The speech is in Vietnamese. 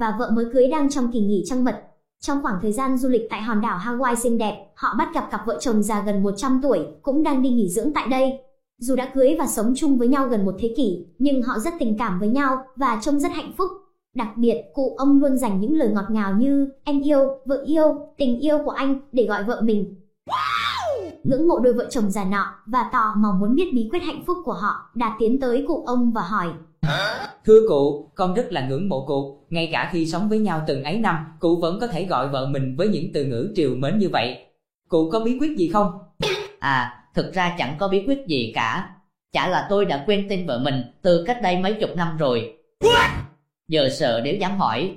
và vợ mới cưới đang trong kỳ nghỉ trăng mật. Trong khoảng thời gian du lịch tại hòn đảo Hawaii xinh đẹp, họ bắt gặp cặp vợ chồng già gần 100 tuổi, cũng đang đi nghỉ dưỡng tại đây. Dù đã cưới và sống chung với nhau gần một thế kỷ, nhưng họ rất tình cảm với nhau và trông rất hạnh phúc. Đặc biệt, cụ ông luôn dành những lời ngọt ngào như em yêu, vợ yêu, tình yêu của anh để gọi vợ mình. Ngưỡng mộ đôi vợ chồng già nọ và tò mò muốn biết bí quyết hạnh phúc của họ, Đạt tiến tới cụ ông và hỏi. Thưa cụ, con rất là ngưỡng mộ cụ, ngay cả khi sống với nhau từng ấy năm, cụ vẫn có thể gọi vợ mình với những từ ngữ triều mến như vậy. Cụ có bí quyết gì không? À, thực ra chẳng có bí quyết gì cả. Chả là tôi đã quên tên vợ mình từ cách đây mấy chục năm rồi. Giờ sợ nếu dám hỏi.